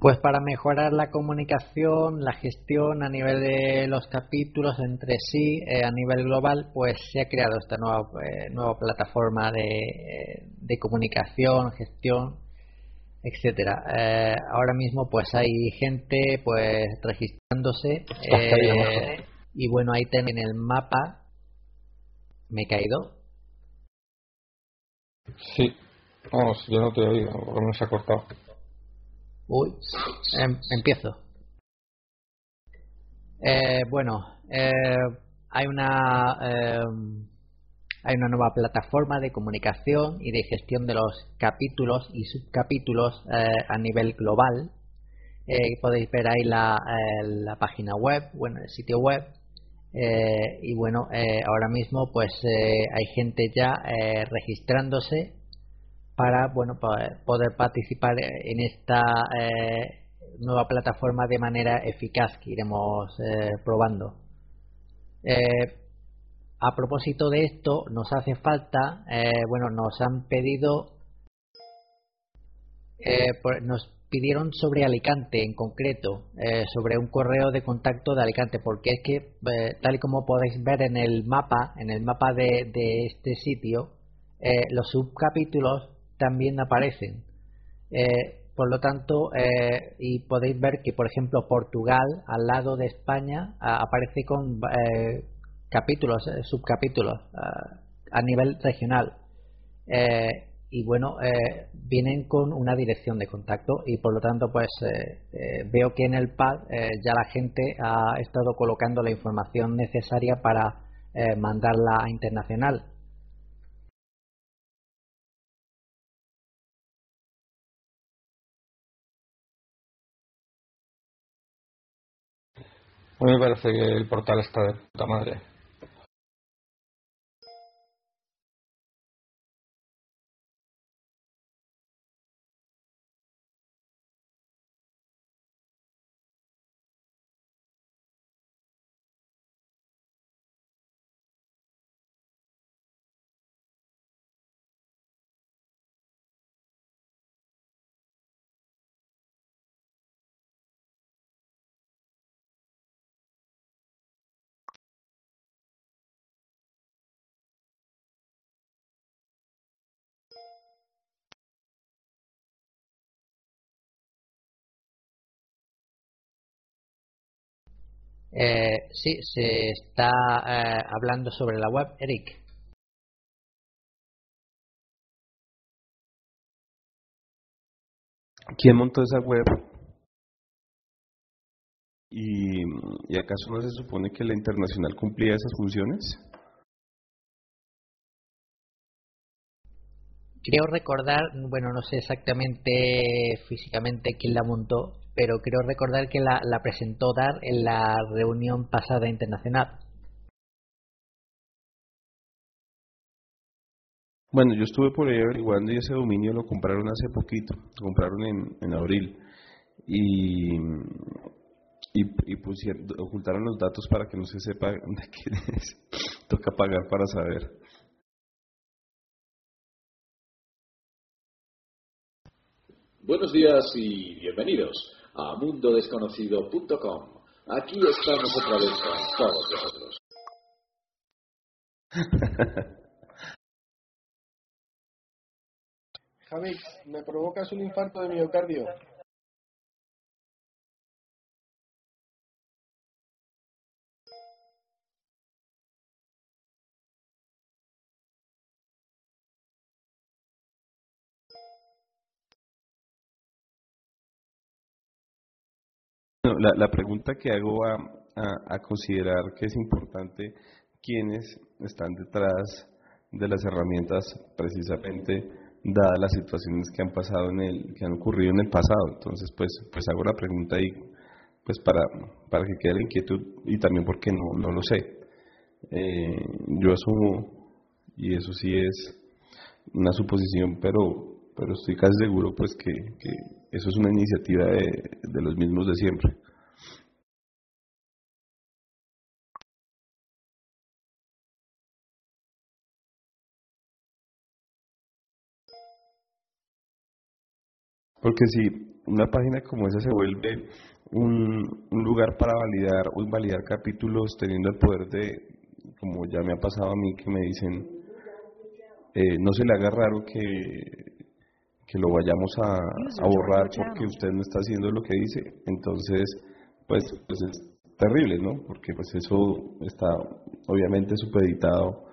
Pues para mejorar la comunicación, la gestión a nivel de los capítulos entre sí, eh, a nivel global, pues se ha creado esta nueva, eh, nueva plataforma de, eh, de comunicación, gestión, etcétera. Eh, ahora mismo pues hay gente pues registrándose eh, y bueno ahí también el mapa me he caído. Sí. Vamos, yo no te he oído, porque se ha cortado. Uy, em- empiezo. Eh, bueno, eh, hay una. em, hay una nueva plataforma de comunicación y de gestión de los capítulos y subcapítulos eh, a nivel global. Eh, podéis ver ahí la, la, página web, bueno, el sitio web. y bueno, ahora mismo pues hay gente ya registrándose para bueno poder participar en esta nueva plataforma de manera eficaz que iremos probando. A propósito de esto, nos hace falta, eh, bueno, nos han pedido, eh, nos pidieron sobre Alicante en concreto, eh, sobre un correo de contacto de Alicante, porque es que, tal y como podéis ver en el mapa, en el mapa de, de este sitio, los subcapítulos también aparecen. por lo tanto, y podéis ver que, por ejemplo, Portugal, al lado de España, aparece con capítulos, eh, subcapítulos eh, a nivel regional. Eh, y bueno, vienen con una dirección de contacto y por lo tanto pues veo que en el pad ya la gente ha estado colocando la información necesaria para mandarla a internacional. A mí me parece que el portal está de puta madre. Eh, sí, se está eh, hablando sobre la web, Eric. ¿Quién montó esa web? ¿Y, ¿Y acaso no se supone que la internacional cumplía esas funciones? Creo recordar, bueno, no sé exactamente físicamente quién la montó, pero creo recordar que la, la presentó Dar en la reunión pasada internacional. Bueno, yo estuve por ahí averiguando y ese dominio lo compraron hace poquito, lo compraron en, en abril y, y, y pusieron, ocultaron los datos para que no se sepa de quién es. Toca pagar para saber. Buenos días y bienvenidos a mundodesconocido.com. Aquí estamos otra vez con todos vosotros. Javi, me provocas un infarto de miocardio. La, pregunta que hago a, a, considerar que es importante, ¿quiénes están detrás de las herramientas precisamente dadas las situaciones que han pasado en el, que han ocurrido en el pasado. Entonces, pues, pues hago la pregunta ahí, pues para, para que quede la inquietud y también porque no, no lo sé. Eh, yo asumo, y eso sí es una suposición, pero, pero estoy casi seguro pues que, que eso es una iniciativa de, de los mismos de siempre. Porque si una página como esa se vuelve un, un lugar para validar o invalidar capítulos teniendo el poder de, como ya me ha pasado a mí, que me dicen, eh, no se le haga raro que, que lo vayamos a, a, borrar porque usted no está haciendo lo que dice, entonces pues, pues es terrible, ¿no? Porque pues eso está obviamente supeditado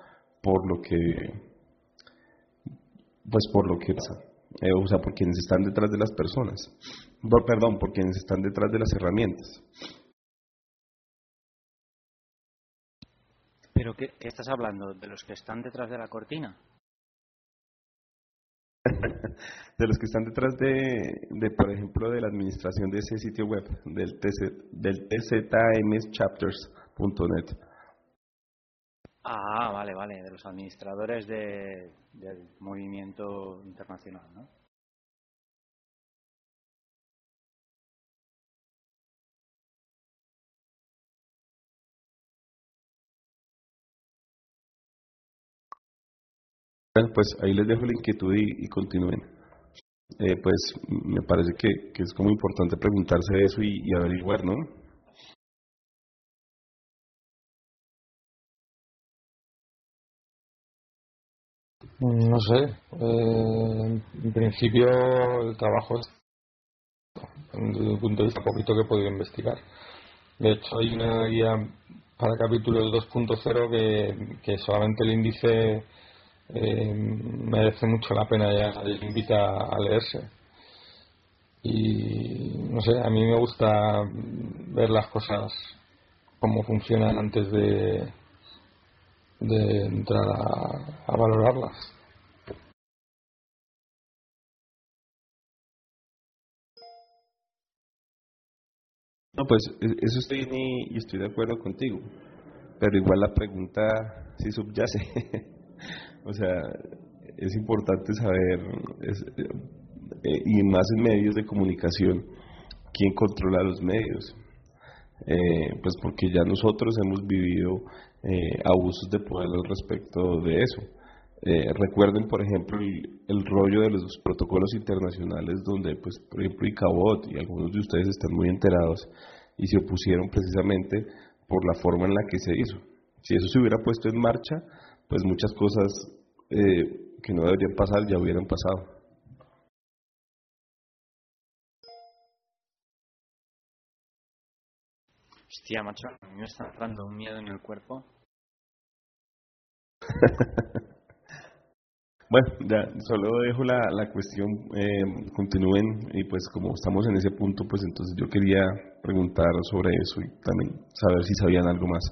por lo que pues por lo que pasa. Eh, o sea, por quienes están detrás de las personas, perdón, por quienes están detrás de las herramientas. Pero ¿Pero qué, qué estás hablando? ¿De los que están detrás de la cortina? de los que están detrás de, de, por ejemplo, de la administración de ese sitio web, del, TC, del tzmschapters.net. Ah, vale, vale, de los administradores de, del movimiento internacional, ¿no? Pues ahí les dejo la inquietud y, continúen. Eh, pues me parece que, que, es como importante preguntarse eso y averiguar, ¿no? No sé. Eh, en principio el trabajo es, desde un punto de vista poquito que he podido investigar. De hecho hay una guía para capítulos 2.0 que, que solamente el índice eh, merece mucho la pena ya les invita a leerse y no sé a mí me gusta ver las cosas cómo funcionan antes de de entrar a, valorarlas no pues eso estoy y estoy de acuerdo contigo pero igual la pregunta sí subyace O sea, es importante saber, es, eh, y más en medios de comunicación, quién controla los medios. Eh, pues porque ya nosotros hemos vivido eh, abusos de poder al respecto de eso. Eh, recuerden, por ejemplo, el, rollo de los protocolos internacionales donde, pues, por ejemplo, ICABOT y algunos de ustedes están muy enterados y se opusieron precisamente por la forma en la que se hizo. Si eso se hubiera puesto en marcha, pues muchas cosas eh, que no deberían pasar ya hubieran pasado. Hostia, macho, a mí me está entrando un miedo en el cuerpo. bueno, ya solo dejo la, la cuestión, eh, continúen y pues como estamos en ese punto, pues entonces yo quería preguntar sobre eso y también saber si sabían algo más.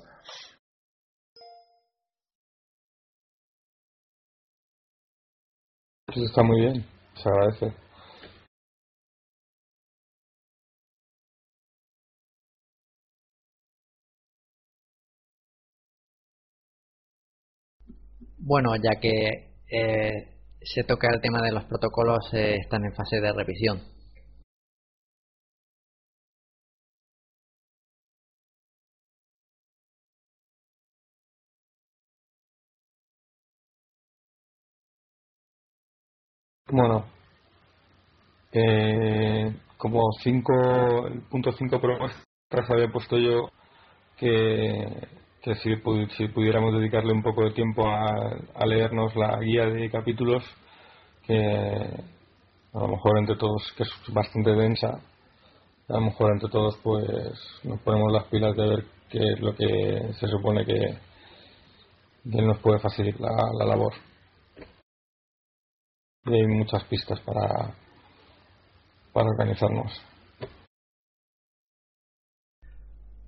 Pues está muy bien, se agradece. Bueno, ya que eh, se toca el tema de los protocolos, eh, están en fase de revisión. Bueno, eh, como cinco, el punto 5 propuestas había puesto yo que, que si, si, pudiéramos dedicarle un poco de tiempo a, a, leernos la guía de capítulos, que a lo mejor entre todos, que es bastante densa, a lo mejor entre todos pues nos ponemos las pilas de ver qué es lo que se supone que, que nos puede facilitar la, la labor y hay muchas pistas para, para organizarnos.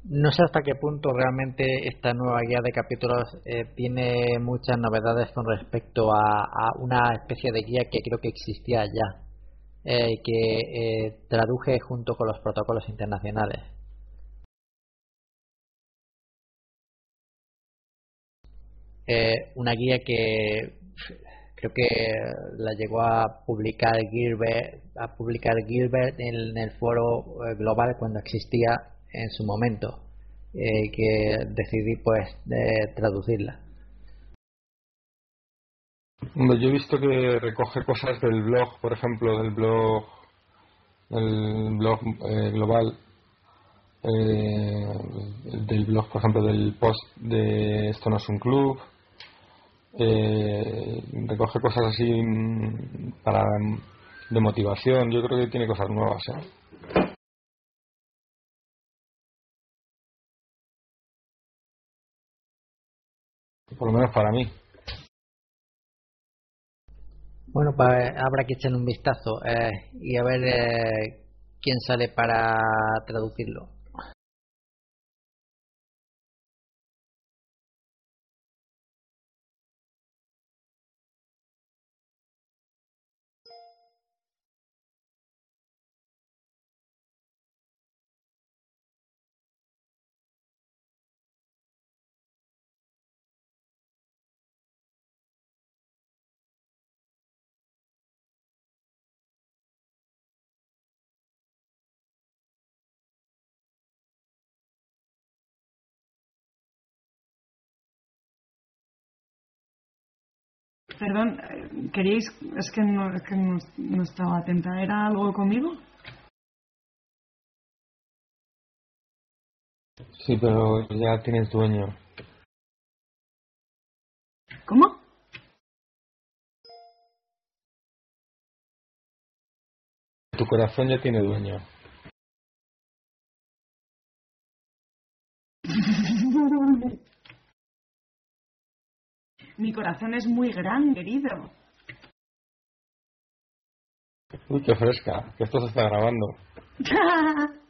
No sé hasta qué punto realmente esta nueva guía de capítulos eh, tiene muchas novedades con respecto a, una especie de guía que creo que existía ya, eh, que eh, traduje junto con los protocolos internacionales. una guía que creo que la llegó a publicar Gilbert, a publicar Gilbert en, el foro eh, global cuando existía en su momento, eh, que decidí pues de traducirla. Yo he visto que recoge cosas del blog, por ejemplo, del blog, del blog eh, global, eh, del blog, por ejemplo, del post de Esto no es un club, eh, recoge cosas así mm, para de motivación yo creo que tiene cosas nuevas ¿eh? Por lo menos para mí. Bueno pues habrá que echarle un vistazo eh, y a ver eh, quién sale para traducirlo Perdón, eh, ¿queríais? Es que no, es que no, no estaba atenta. ¿Era algo conmigo? Sí, pero ya tienes dueño. ¿Cómo? Tu corazón ya tiene dueño. Mi corazón es muy gran, querido. Uy, qué fresca, que esto se está grabando.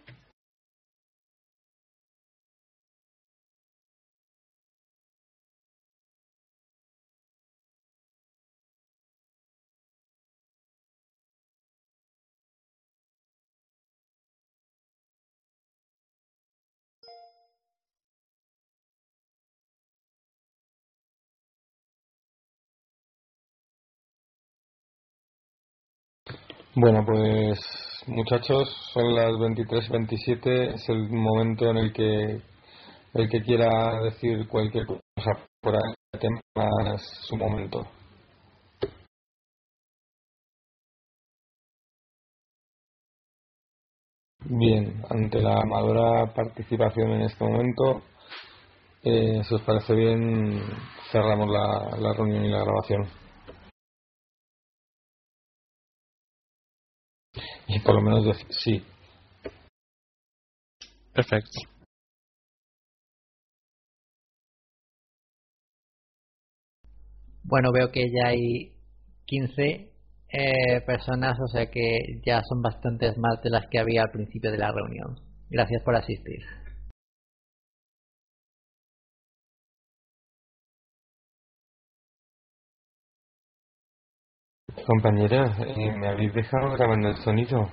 Bueno, pues muchachos, son las 23.27, es el momento en el que el que quiera decir cualquier cosa por ahí, tema es su momento. Bien, ante la madura participación en este momento, eh, si os parece bien, cerramos la, la reunión y la grabación. Y por lo menos decir sí. Perfecto. Bueno, veo que ya hay 15 eh, personas, o sea que ya son bastantes más de las que había al principio de la reunión. Gracias por asistir. Compañera, eh, me habéis dejado grabando el sonido.